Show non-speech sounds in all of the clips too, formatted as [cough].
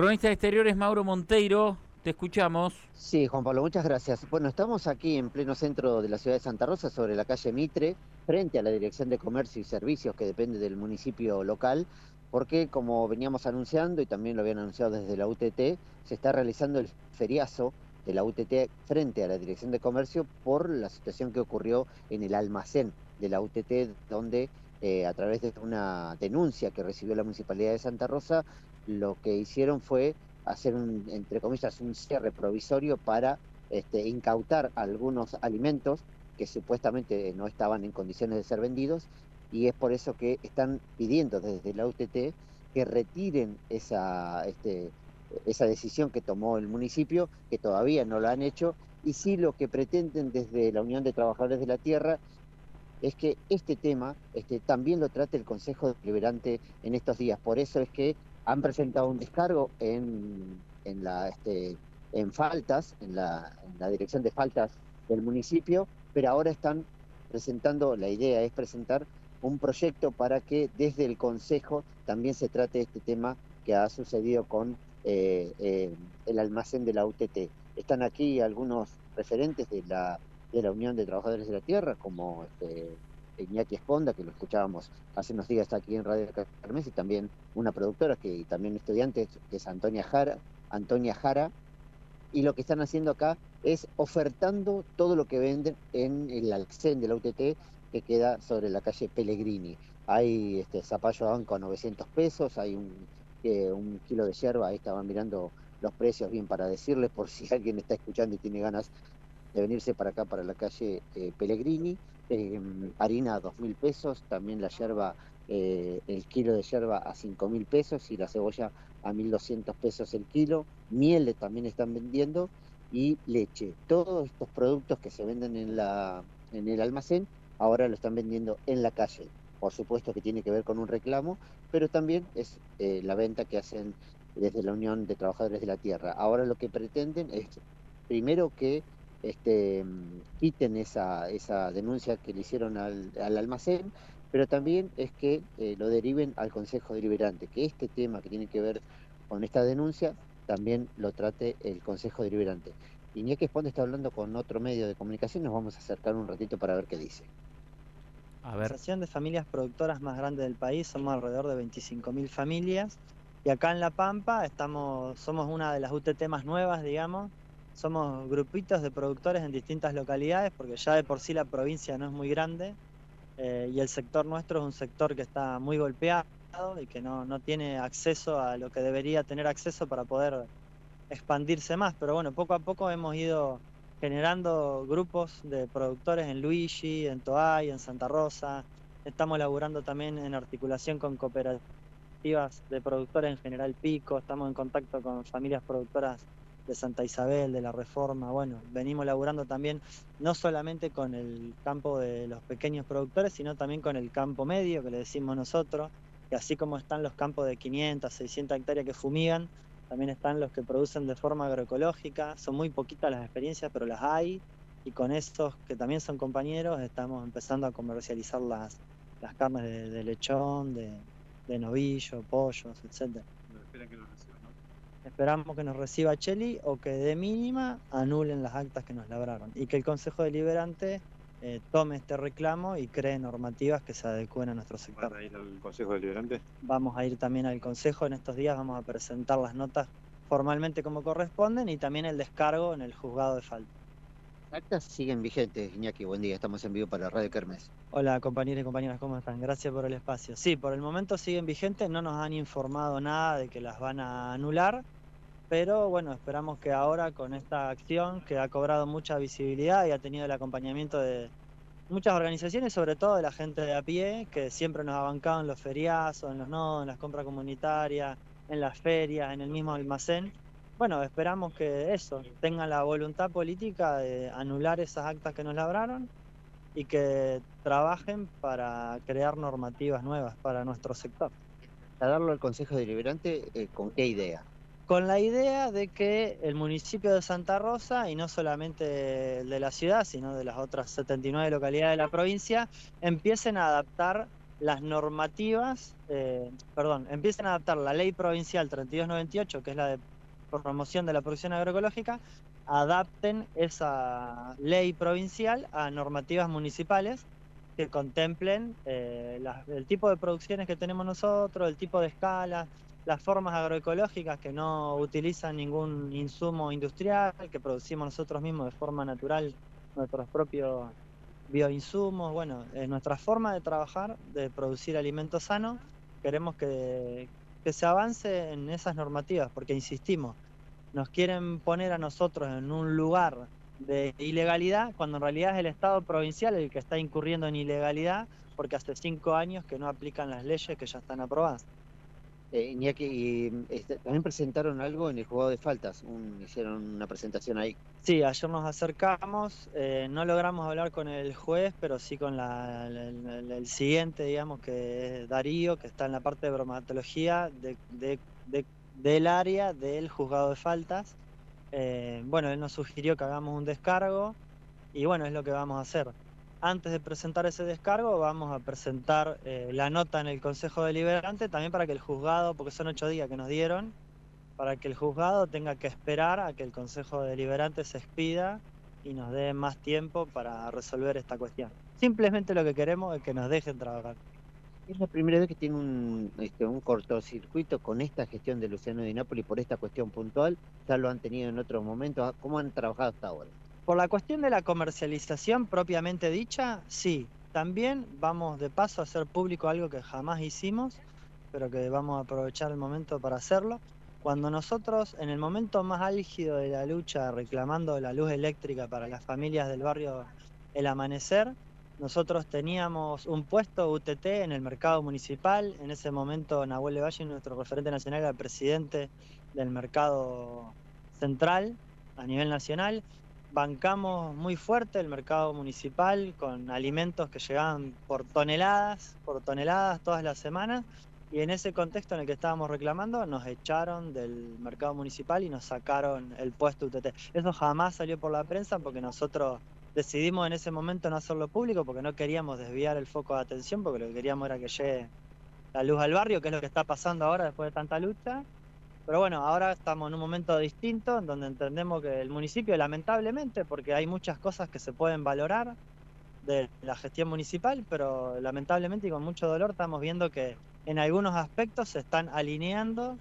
Cronista de Exteriores, Mauro Monteiro, te escuchamos. Sí, Juan Pablo, muchas gracias. Bueno, estamos aquí en pleno centro de la ciudad de Santa Rosa, sobre la calle Mitre, frente a la Dirección de Comercio y Servicios que depende del municipio local, porque como veníamos anunciando y también lo habían anunciado desde la UTT, se está realizando el feriazo de la UTT frente a la Dirección de Comercio por la situación que ocurrió en el almacén de la UTT, donde eh, a través de una denuncia que recibió la Municipalidad de Santa Rosa, lo que hicieron fue hacer, un, entre comillas, un cierre provisorio para este, incautar algunos alimentos que supuestamente no estaban en condiciones de ser vendidos y es por eso que están pidiendo desde la UTT que retiren esa, este, esa decisión que tomó el municipio, que todavía no lo han hecho, y sí lo que pretenden desde la Unión de Trabajadores de la Tierra es que este tema este, también lo trate el Consejo Deliberante en estos días. Por eso es que han presentado un descargo en, en, la, este, en faltas, en la, en la dirección de faltas del municipio, pero ahora están presentando, la idea es presentar un proyecto para que desde el Consejo también se trate este tema que ha sucedido con eh, eh, el almacén de la UTT. Están aquí algunos referentes de la, de la Unión de Trabajadores de la Tierra, como este, Iñaki Esponda, que lo escuchábamos hace unos días aquí en Radio Carmes, y también una productora que también estudiante, que es Antonia Jara, Antonia Jara, y lo que están haciendo acá es ofertando todo lo que venden en el almacén de la UTT que queda sobre la calle Pellegrini. Hay este zapallo banco a 900 pesos, hay un, eh, un kilo de yerba, ahí estaban mirando los precios bien para decirles por si [laughs] alguien está escuchando y tiene ganas de venirse para acá, para la calle eh, Pellegrini. Eh, harina a 2.000 pesos, también la yerba, eh, el kilo de yerba a 5.000 pesos y la cebolla a 1.200 pesos el kilo. Miel también están vendiendo y leche. Todos estos productos que se venden en, la, en el almacén ahora lo están vendiendo en la calle. Por supuesto que tiene que ver con un reclamo, pero también es eh, la venta que hacen desde la Unión de Trabajadores de la Tierra. Ahora lo que pretenden es, primero, que este, quiten esa, esa denuncia que le hicieron al, al almacén, pero también es que eh, lo deriven al Consejo Deliberante, que este tema que tiene que ver con esta denuncia también lo trate el Consejo Deliberante. Iñaki Esponde está hablando con otro medio de comunicación, nos vamos a acercar un ratito para ver qué dice. A ver. La Asociación de Familias Productoras más grande del país, somos alrededor de 25.000 familias, y acá en La Pampa estamos, somos una de las UTT más nuevas, digamos, somos grupitos de productores en distintas localidades, porque ya de por sí la provincia no es muy grande eh, y el sector nuestro es un sector que está muy golpeado y que no, no tiene acceso a lo que debería tener acceso para poder expandirse más. Pero bueno, poco a poco hemos ido generando grupos de productores en Luigi, en Toay, en Santa Rosa. Estamos laburando también en articulación con cooperativas de productores en General Pico. Estamos en contacto con familias productoras de Santa Isabel, de la Reforma. Bueno, venimos laburando también no solamente con el campo de los pequeños productores, sino también con el campo medio, que le decimos nosotros, que así como están los campos de 500, 600 hectáreas que fumigan, también están los que producen de forma agroecológica. Son muy poquitas las experiencias, pero las hay. Y con estos que también son compañeros, estamos empezando a comercializar las, las carnes de, lechón, de, novillo, pollos. Esperan que Esperamos que nos reciba Cheli o que de mínima anulen las actas que nos labraron y que el Consejo Deliberante eh, tome este reclamo y cree normativas que se adecúen a nuestro sector. ¿Van a ir al Consejo Deliberante? Vamos a ir también al Consejo en estos días, vamos a presentar las notas formalmente como corresponden y también el descargo en el juzgado de falta. Actas siguen vigentes, Iñaki, buen día, estamos en vivo para Radio Kermes. Hola compañeros y compañeras, ¿cómo están? Gracias por el espacio. Sí, por el momento siguen vigentes, no nos han informado nada de que las van a anular, pero bueno, esperamos que ahora con esta acción que ha cobrado mucha visibilidad y ha tenido el acompañamiento de muchas organizaciones, sobre todo de la gente de a pie, que siempre nos ha bancado en los feriazos, en los nodos, en las compras comunitarias, en las ferias, en el mismo almacén, bueno, esperamos que eso, tengan la voluntad política de anular esas actas que nos labraron y que trabajen para crear normativas nuevas para nuestro sector. A darlo al Consejo Deliberante, eh, ¿con qué idea? Con la idea de que el municipio de Santa Rosa, y no solamente el de la ciudad, sino de las otras 79 localidades de la provincia, empiecen a adaptar las normativas, eh, perdón, empiecen a adaptar la ley provincial 3298, que es la de promoción de la producción agroecológica, adapten esa ley provincial a normativas municipales que contemplen eh, el tipo de producciones que tenemos nosotros, el tipo de escala, las formas agroecológicas que no utilizan ningún insumo industrial, que producimos nosotros mismos de forma natural nuestros propios bioinsumos, bueno, es nuestra forma de trabajar, de producir alimentos sanos, queremos que, que se avance en esas normativas, porque insistimos, nos quieren poner a nosotros en un lugar de ilegalidad, cuando en realidad es el Estado provincial el que está incurriendo en ilegalidad, porque hace cinco años que no aplican las leyes que ya están aprobadas. Eh, y este, también presentaron algo en el juego de faltas, hicieron una presentación ahí. Sí, ayer nos acercamos, eh, no logramos hablar con el juez, pero sí con el, siguiente, digamos, que es Darío, que está en la parte de bromatología del área del juzgado de faltas. Eh, bueno, él nos sugirió que hagamos un descargo y bueno, es lo que vamos a hacer antes de presentar ese descargo, vamos a presentar eh, la nota en el Consejo Deliberante también para que el juzgado, porque son ocho días que nos dieron, para que el juzgado tenga que esperar a que el Consejo Deliberante se expida y nos dé más tiempo para resolver esta cuestión. Simplemente lo que queremos es que nos dejen trabajar. Es la primera vez que tiene un, este, un cortocircuito con esta gestión de Luciano Di Napoli por esta cuestión puntual. Ya lo han tenido en otros momentos. ¿Cómo han trabajado hasta ahora? Por la cuestión de la comercialización propiamente dicha, sí. También vamos de paso a hacer público algo que jamás hicimos, pero que vamos a aprovechar el momento para hacerlo. Cuando nosotros, en el momento más álgido de la lucha reclamando la luz eléctrica para las familias del barrio El Amanecer, nosotros teníamos un puesto UTT en el mercado municipal. En ese momento Nahuel Valle, nuestro referente nacional, era presidente del mercado central a nivel nacional bancamos muy fuerte el mercado municipal con alimentos que llegaban por toneladas, por toneladas todas las semanas. Y en ese contexto en el que estábamos reclamando, nos echaron del mercado municipal y nos sacaron el puesto UTT. Eso jamás salió por la prensa porque nosotros decidimos en ese momento no hacerlo público porque no queríamos desviar el foco de atención, porque lo que queríamos era que llegue la luz al barrio, que es lo que está pasando ahora después de tanta lucha. Pero bueno, ahora estamos en un momento distinto en donde entendemos que el municipio, lamentablemente, porque hay muchas cosas que se pueden valorar de la gestión municipal, pero lamentablemente y con mucho dolor estamos viendo que en algunos aspectos se están alineando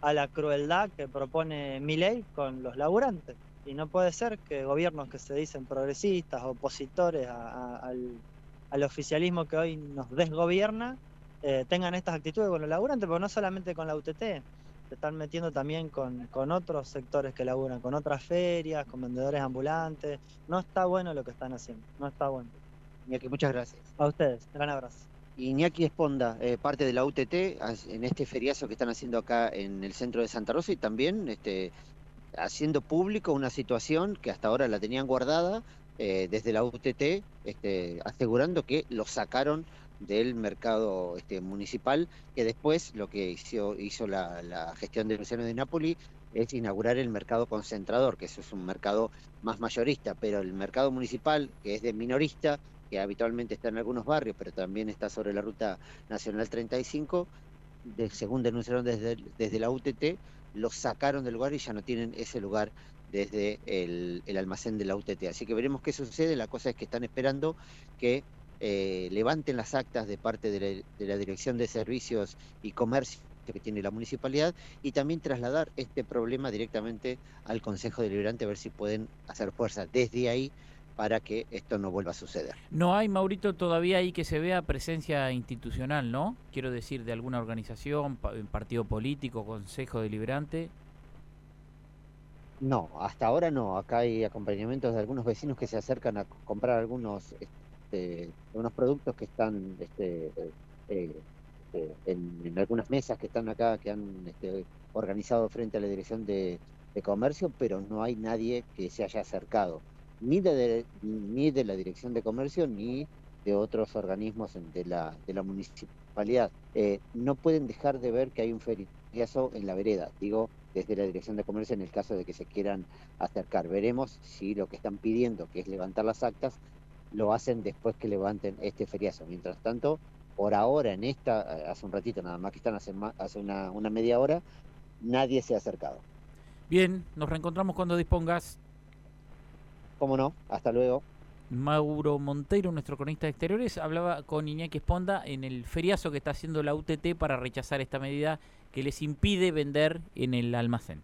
a la crueldad que propone mi ley con los laburantes. Y no puede ser que gobiernos que se dicen progresistas, opositores al, oficialismo que hoy nos desgobierna, eh, tengan estas actitudes con los laburantes, pero no solamente con la UTT se están metiendo también con, otros sectores que laburan, con otras ferias, con vendedores ambulantes. No está bueno lo que están haciendo, no está bueno. Iñaki, muchas gracias. A ustedes, gran abrazo. Iñaki Esponda, eh, parte de la UTT, en este feriazo que están haciendo acá en el centro de Santa Rosa y también este, haciendo público una situación que hasta ahora la tenían guardada eh, desde la UTT, este, asegurando que lo sacaron del mercado este, municipal, que después lo que hizo, hizo la, gestión de Luciano de Napoli es inaugurar el mercado concentrador, que eso es un mercado más mayorista, pero el mercado municipal, que es de minorista, que habitualmente está en algunos barrios, pero también está sobre la ruta nacional 35, de, según denunciaron desde, desde la UTT, lo sacaron del lugar y ya no tienen ese lugar desde el almacén de la UTT. Así que veremos qué sucede. La cosa es que están esperando que eh, levanten las actas de parte de la, Dirección de Servicios y Comercio que tiene la municipalidad y también trasladar este problema directamente al Consejo Deliberante a ver si pueden hacer fuerza desde ahí para que esto no vuelva a suceder. No hay, Maurito, todavía ahí que se vea presencia institucional, ¿no? Quiero decir, de alguna organización, partido político, Consejo Deliberante. No, hasta ahora no. Acá hay acompañamientos de algunos vecinos que se acercan a comprar algunos este, unos productos que están este, eh, eh, en, algunas mesas que están acá, que han este, organizado frente a la Dirección de, Comercio, pero no hay nadie que se haya acercado, ni de, ni de la Dirección de Comercio, ni de otros organismos de la, de la municipalidad. Eh, no pueden dejar de ver que hay un feriazo en la vereda, digo, desde la Dirección de Comercio en el caso de que se quieran acercar. Veremos si lo que están pidiendo, que es levantar las actas, lo hacen después que levanten este feriazo. Mientras tanto, por ahora, en esta, hace un ratito nada más que están hace, hace una, una media hora, nadie se ha acercado. Bien, nos reencontramos cuando dispongas. Cómo no, hasta luego. Mauro Monteiro, nuestro cronista de exteriores, hablaba con Iñaki Esponda en el feriazo que está haciendo la UTT para rechazar esta medida que les impide vender en el almacén.